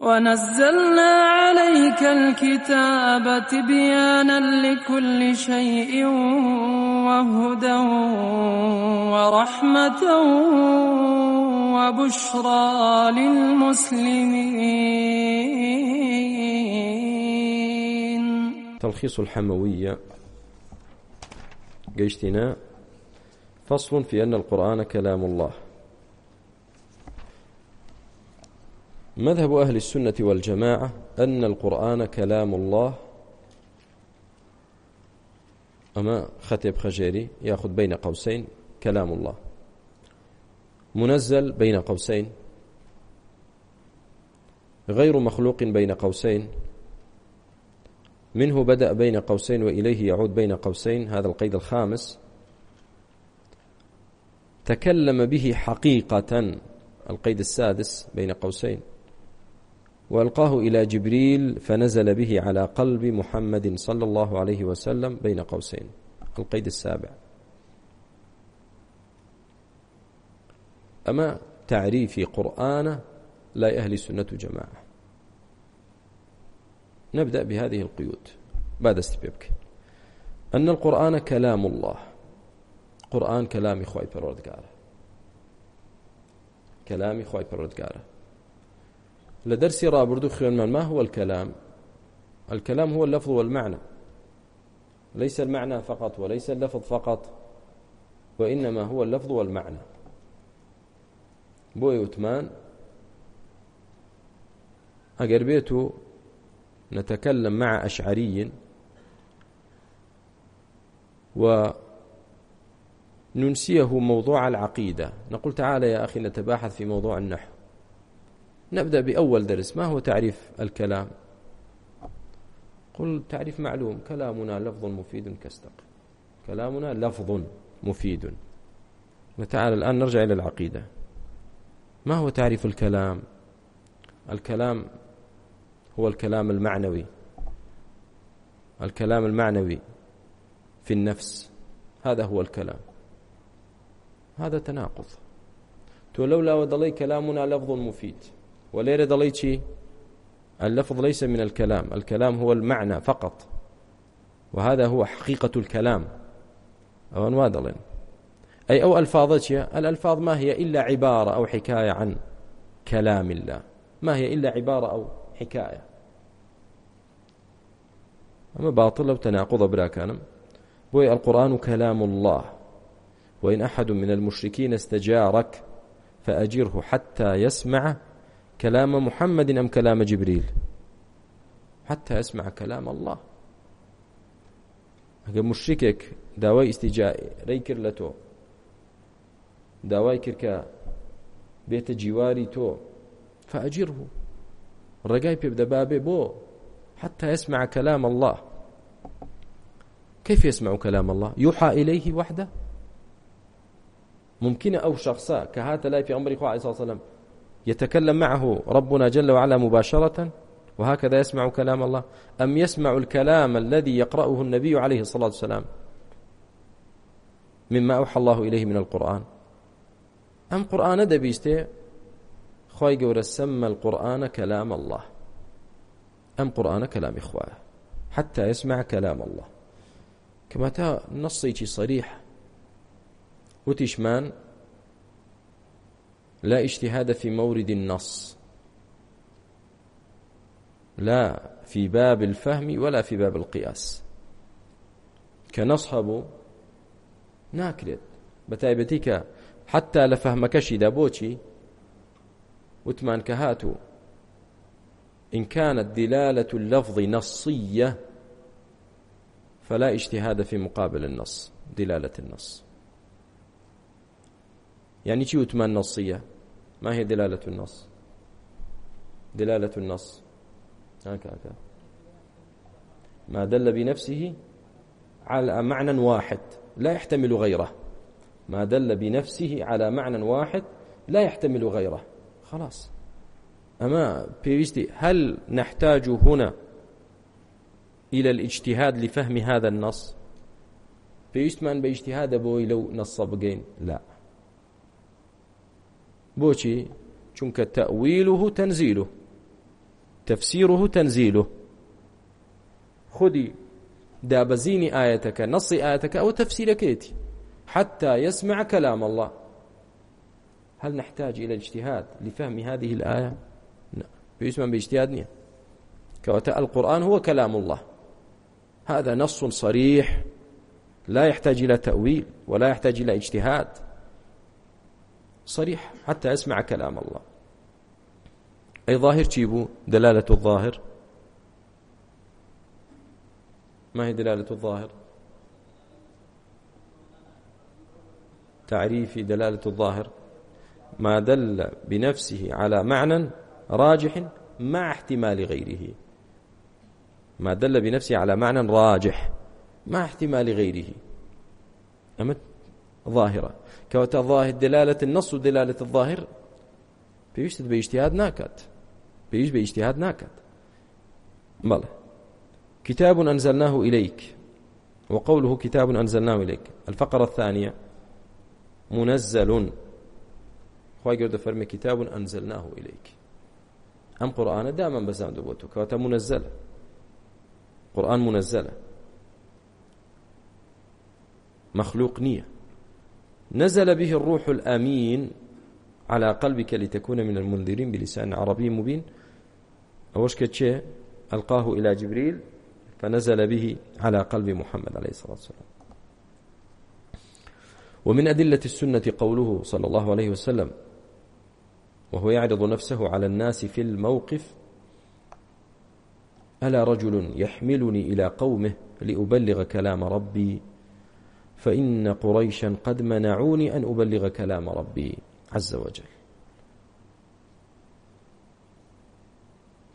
ونزلنا عليك الكتاب تبيانا لكل شيء وهدى ورحمة وبشرى للمسلمين. تلخيص الحموية. قيشتنا فصل في أن القرآن كلام الله. مذهب أهل السنة والجماعة أن القرآن كلام الله. أما خطيب خجيري يأخذ بين قوسين كلام الله. منزل بين قوسين. غير مخلوق بين قوسين. منه بدأ بين قوسين وإليه يعود بين قوسين هذا القيد الخامس. تكلم به حقيقة القيد السادس بين قوسين. وألقاه إلى جبريل فنزل به على قلب محمد صلى الله عليه وسلم بين قوسين. القيد السابع. أما تعريف قرآن لا أهل سنة جماعة. نبدأ بهذه القيود. بعد استبيبك. أن القرآن كلام الله. قرآن كلام خواي بردقاره كلام خواي بردقاره لدرسي رابردو خيون ما هو الكلام. الكلام هو اللفظ والمعنى. ليس المعنى فقط وليس اللفظ فقط وإنما هو اللفظ والمعنى. بۆی وتمان ئەگەر نتكلم مع أشعري وننسيه موضوع العقيدة. نقول تعالى يا أخي نتباحث في موضوع النحو. نبدأ بأول درس. ما هو تعريف الكلام؟ قل تعريف معلوم. كلامنا لفظ مفيد كاستق كلامنا لفظ مفيد. وتعالى الآن نرجع إلى العقيدة. ما هو تعريف الكلام؟ الكلام هو الكلام المعنوي. الكلام المعنوي في النفس. هذا هو الكلام. هذا تناقض. تولولا ودلي كلامنا لفظ مفيد. وليرة دليتي اللفظ ليس من الكلام. الكلام هو المعنى فقط. وهذا هو حقيقة الكلام. أو أنوادل أي أو ألفاظتي الألفاظ ما هي إلا عبارة أو حكاية عن كلام الله. ما هي إلا عبارة أو حكاية. أما باطل لو تناقض برا كان بوي القرآن كلام الله. وإن أحد من المشركين استجارك فأجره حتى يسمع كلام محمد أم كلام جبريل؟ حتى أسمع كلام الله. أقول مشركك داوای ئیسیجارەی کرد لتو. داوي كركا بيت جواري تو. فأجره. فەجیر بوو بو. حتى يسمع كلام الله. كيف يسمع كلام الله؟ يوحى إليه وحده. ممكن أو شخصا كهات لا في عمر إخوة عليه الصلاة والسلام يتكلم معه ربنا جل وعلا مباشرة وهكذا يسمع كلام الله. أم يسمع الكلام الذي يقرأه النبي عليه الصلاة والسلام مما أوحى الله إليه من القرآن؟ أم قرآن دبيستي؟ خواي قورة سمى القرآن كلام الله. أم قرآن كلام إخوانه حتى يسمع كلام الله. كما تا نصيتي صريح. وتشمان لا اجتهاد في مورد النص. لا في باب الفهم ولا في باب القياس. كنصحب ناكرت. بتايبتيك حتى لفهمكشي دابوتي وتمان كهاتو. إن كانت دلالة اللفظ نصية فلا اجتهاد في مقابل النص دلالة النص. يعني شو وتمان نصية ما هي دلالة النص. دلالة النص. آه، هكا هكا ما دل بنفسه على معنى واحد لا يحتمل غيره. ما دل بنفسه على معنى واحد لا يحتمل غيره. خلاص. أما بيستي هل نحتاج هنا إلى الاجتهاد لفهم هذا النص؟ بيستمان باجتهاد بوي لو نص بقين؟ لا. بۆچی؟ چونکە تأويله و تفسيره تنزيله و تەنزیله خودی دابەزینی ئاەتەکە نەسی ئاەتەکە ئەوە حتى يسمع كلام الله. هل نحتاج إلى اجتهاد لفهم هذه الآية؟ لا. بيسمى باجتهاد نية. كوتاء القرآن هو كلام الله. هذا نص صريح. لا يحتاج إلى تأويل ولا يحتاج إلى اجتهاد. صريح حتى أسمع كلام الله. أي ظاهر تشيبو دلالة الظاهر. ما هي دلالة الظاهر؟ تعريف دلالة الظاهر. ما دل بنفسه على معنى راجح مع احتمال غيره. ما دل بنفسه على معنى راجح مع احتمال غيره. امت ظاهرة. كوتا ظاهر دلالة النص ودلالة الظاهر. بيشتد باجتهاد ناكت. بيش باجتهاد ناكت. مالا كتاب أنزلناه إليك. وقوله كتاب أنزلناه إليك. الفقرة الثانية. منزل. خواهي قرد فرمي كتاب أنزلناه إليك. أم قرآن دائما بزان دوبوتو كواتا منزل. قرآن منزل. مخلوق نية نزل به الروح الأمين على قلبك لتكون من المنذرين بلسان عربي مبين. أوشك ألقاه إلى جبريل فنزل به على قلب محمد عليه الصلاة والسلام. ومن أدلة السنة قوله صلى الله عليه وسلم وهو يعرض نفسه على الناس في الموقف ألا رجل يحملني إلى قومه لأبلغ كلام ربي؟ فإن قريشا قد منعوني أن أبلغ كلام ربي عز وجل.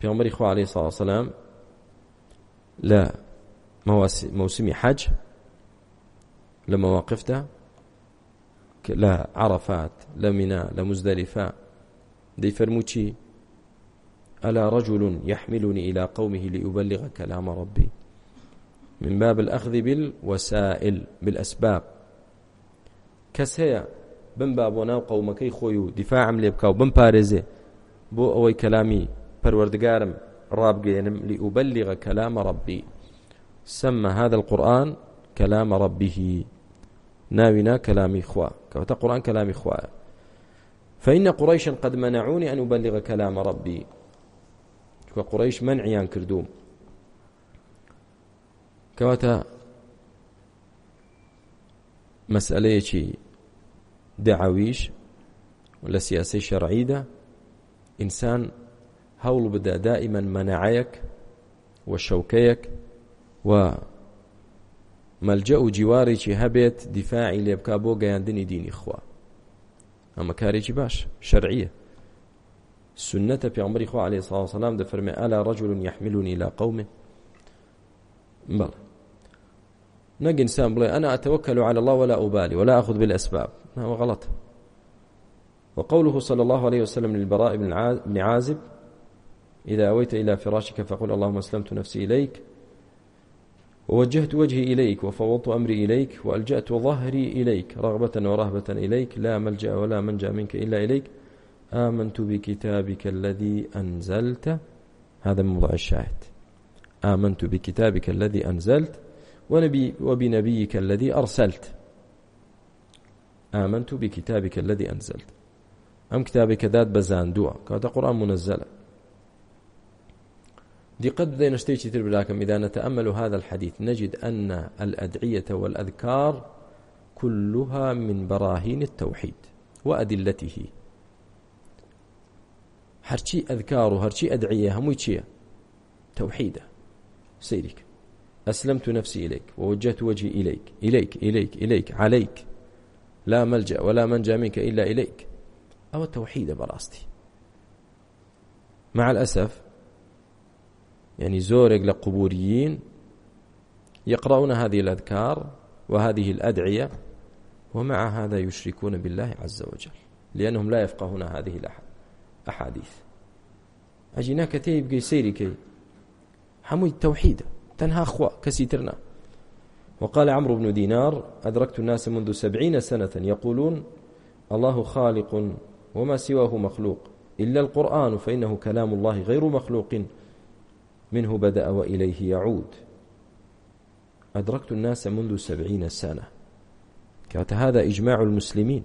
في عمر إخوة عليه الصلاة والسلام لا موسم حج لما وقفت لا عرفات لا مینا لا مزدلفة دي فەرموچی ألا رجل يحملني إلى قومه لأبلغ كلام ربي؟ من باب الأخذ بالوسائل بالأسباب. کەس هي بن با بۆ ناو خوي دفاع و دیفاعم بارزة بو أوي كلامي پارێزێ بۆ ئەوەی کەلامی پەروەردگارم كلام ربي سمى هذا القرآن كلام ربه. ناوينا كلامي خوا كفتا قرآن كلامي إخوة فإن قريشا قد منعوني أن أبلغ كلام ربي وقريش منعيان كردوم کەواتە مەسئلەیەکی دعویش لە سیاسی شەرعیدا ئینسان هەوڵ بدە دائما مەنەعەیەک و و مەلجە و جیوارێکی هەبێت دیفاعی لێ بکە بۆ گەیاندنی دینی خوا. ئەمە کارێکی باش شەرعیە. سنة پێغمبەری خوا عليه الصلاة والسلام دەفەرمێ ئالا رجل يحملني إلى قومه؟ بەڵێ. نق إنسان بلي أنا أتوكل على الله ولا أبالي ولا أخذ بالأسباب هو غلط وقوله صلى الله عليه وسلم للبراء بن عازب إذا أويت إلى فراشك فقل اللهم أسلمت نفسي إليك ووجهت وجهي إليك وفوضت أمري إليك وألجأت ظهري إليك رغبة ورهبة إليك لا ملجأ ولا منجأ منك إلا إليك. آمنت بكتابك الذي أنزلت. هذا موضع الشاهد. آمنت بكتابك الذي أنزلت. ونبي وبنبيك الذي أرسلت. آمنت بكتابك الذي أنزلت. أم كتابك ذات بزان دوا كانت قرآن منزلة دي قد بدينا شتيتي تربلاكم إذا نتأمل هذا الحديث. نجد أن الأدعية والأذكار كلها من براهين التوحيد وأدلته. هرشي أذكار وهرشي أدعية هم هەمووی توحيدة تەوحیدە أسلمت نفسي إليك ووجهت وجهي إليك إليك إليك إليك عليك. لا ملجأ ولا منجأ منك إلا إليك. أو التوحيد براستي. مع الأسف يعني زورق لقبوريين يقرؤون هذه الأذكار وهذه الأدعية ومع هذا يشركون بالله عز وجل لأنهم لا يفقهون هذه الأحاديث أجينا كتيب سيري كي حمو التوحيد. تنها خوا كسيترنا وقال عمرو بن دينار أدركت الناس منذ سبعين سنة يقولون الله خالق وما سواه مخلوق. إلا القرآن فإنه كلام الله غير مخلوق. منه بدأ وإليه يعود. أدركت الناس منذ سبعين سنة. كانت هذا إجماع المسلمين.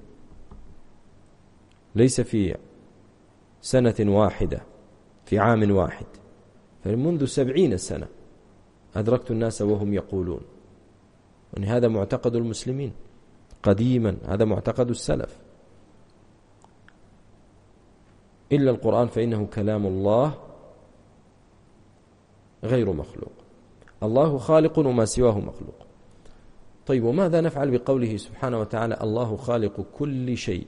ليس في سنة واحدة في عام واحد. فمنذ سبعين سنة. أدركت الناس وهم يقولون. أن هذا معتقد المسلمين قديما هذا معتقد السلف. إلا القرآن فإنه كلام الله غير مخلوق. الله خالق وما سواه مخلوق. طيب وماذا نفعل بقوله سبحانه وتعالى الله خالق كل شيء؟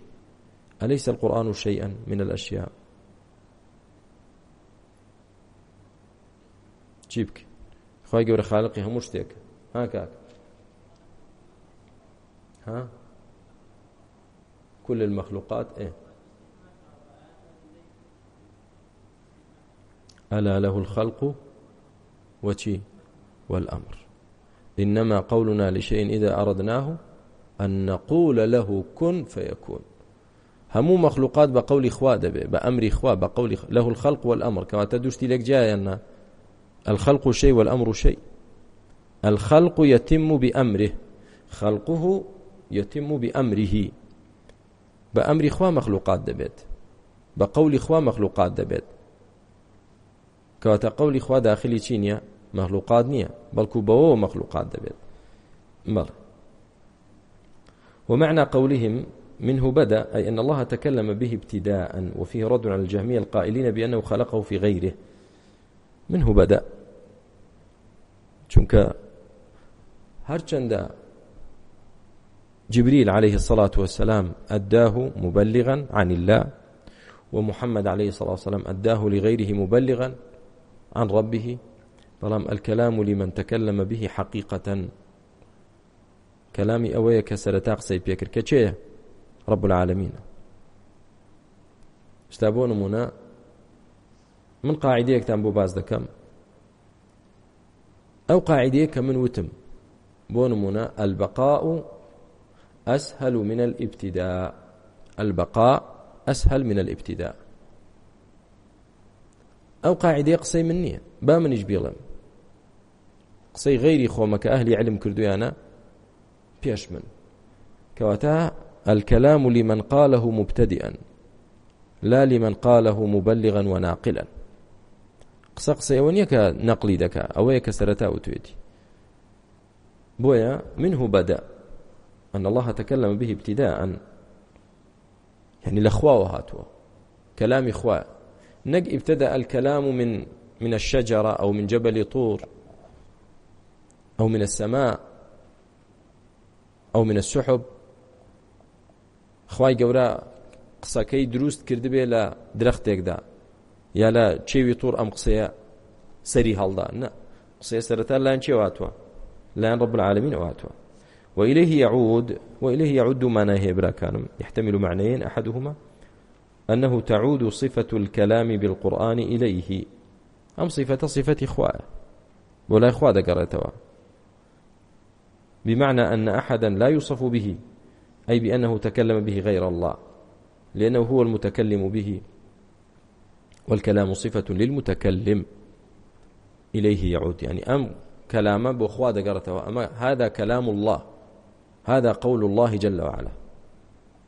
أليس القرآن شيئا من الأشياء؟ جيبك. خی گەورە خاڵقی هەموو شتێک. ها کاک. ها؟ كل المخلوقات إيه ألا له الخلق وشي والأمر. إنما قولنا لشيء إذا أردناه أن نقول له كن فيكون. همو مخلوقات بقول إخوة بأمر إخوة بقول له الخلق والأمر. كما تدوشتي لك جاينا الخلق شيء والأمر شيء. الخلق يتم بأمره. خلقه يتم بأمره. بأمر إخوة مخلوقات دبيت. بقول إخوة مخلوقات دبيت. كواتا قول إخوة داخلي چينيا؟ مخلوقات نيا. بل كوبو مخلوقات دبيت. بل ومعنى قولهم منه بدأ أي أن الله تكلم به ابتداء وفيه رد على الجهمية القائلين بأنه خلقه في غيره. منه بدأ. چونکە هەرچەندە جبريل عليه الصلاة والسلام أداه مبلغا عن الله ومحمد عليه الصلاة والسلام أداه لغيره مبلغا عن ربه بلام الكلام لمن تكلم به حقيقة كلامي أوي كسرتاق قصي بيكر كتشيه رب العالمين استابون منا من قاعدة كتاب بو باز دكم ئەو قاعدەیە کە من وتم. بۆ نمونە ئەلبقاء ئەسهل من الابتداء. البقاء أسهل من الابتداء. ئەو قاعدەیە قسەی من نییە. با منیش بێڵم. قسەی غەیری خۆمەکە ئەهلی علم کردویانە پێش من. الكلام لمن قاله مبتدئا لا لمن قاله مبلغا وناقلا قسە قسەەوە نییە نقلي نەقلی أو ئەوەیە کە سەرەتا وتوێتی. بۆیە منه بەدە. أن الله تكلم به ابتداء. يعني لخواوە وهاتوا كلامي خوا. نج ابتدأ الكلام من من الشجرة أو من جبل طور أو من السماء أو من السحب. إخوة جورا قصا كي دروست كردبي لا درخت درەختێکدا. یا لە چێوی تور ئەم قسەیە سەری هەڵدا؟ نە قسەیە سەرەتا لایەن چێ هاتووە لایەن ڕب العالمین هاتووە وإليه يعود وإليه يعود معناه هبرا كان يحتمل معنيين أحدهما. أنه تعود صفة الكلام بالقرآن إليه. أم صفة صفة إخوة ولا إخوة ذكرتها بمعنى أن أحدا لا يوصف به أي بأنه تكلم به غير الله. لأنه هو المتكلم به. والكلام صفة للمتكلم إليه يعود. يعني أم كلام بخوا دقرته أما هذا كلام الله هذا قول الله جل وعلا.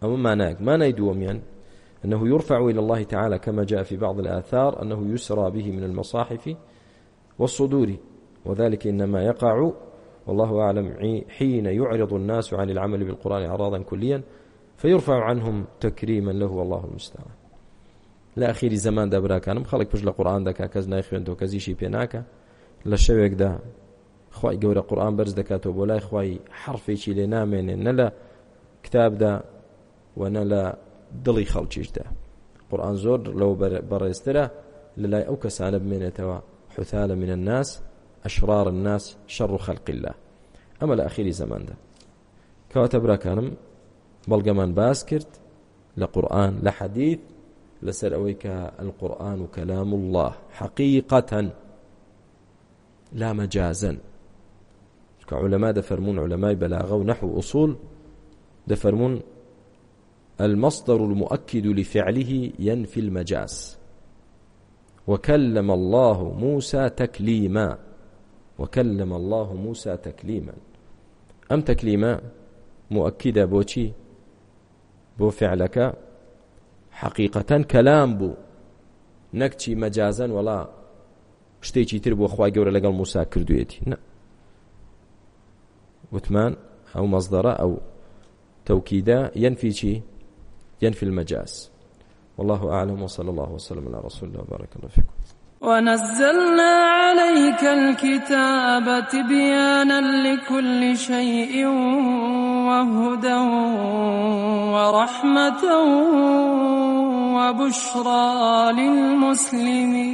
أما ما ناك ما نيدوم يعني أنه يرفع إلى الله تعالى كما جاء في بعض الآثار أنه يسرى به من المصاحف والصدور وذلك إنما يقع والله أعلم حين يعرض الناس عن العمل بالقرآن أعراضا كليا فيرفع عنهم تكريما له والله المستعان. لە ئەخیری زەماندا براکانم خەڵک پشت لە قورآان دەکا کەس نای خوێندەوە کەزیشی پێناکە لە شەوێکدا خی گەورە قورآان بەرز دەکاتەوە بۆ لای خی حرفێکی لێ نامێنێ نە لە کتابدا وەنە لە دڵی خەڵکیشدا. قورآان زۆر لەو بەڕێسترە لە لای ئەو کەسانە بمێنێتەوە. حوتالە من الناس أشرار الناس شر خلق الله. ئەمە لە ئەخیری زەماندا کەواتە براکانم بەڵگەمان باس کرد لە قورآن لە حەدیث لسر أويك القرآن كلام الله حقيقة لا مجازا. كعلماء دفرمون علماء بلاغة ونحو أصول دفرمون المصدر المؤكد لفعله ينفي المجاز. وكلم الله موسى تكليما. وكلم الله موسى تكليما. أم تكليما مؤكدة بوشي؟ بو فعلك؟ حقیقەتەن کەلام بوو. نەک مجازا ولا وەڵا شتێکی تر بۆ خوا گەورە لەگەڵ موسا کردوێتی. نە وتمان ئەو مەزدەرە ئەو تەوکیدە یەنفی چی؟ ينفي المجاز والله أعلم وصلى الله وسلم على رسول الله وبارك الله فيكم. ونزلنا عليك الكتاب تبيانا لكل شيء وهدى ورحمة وبشرى للمسلمين.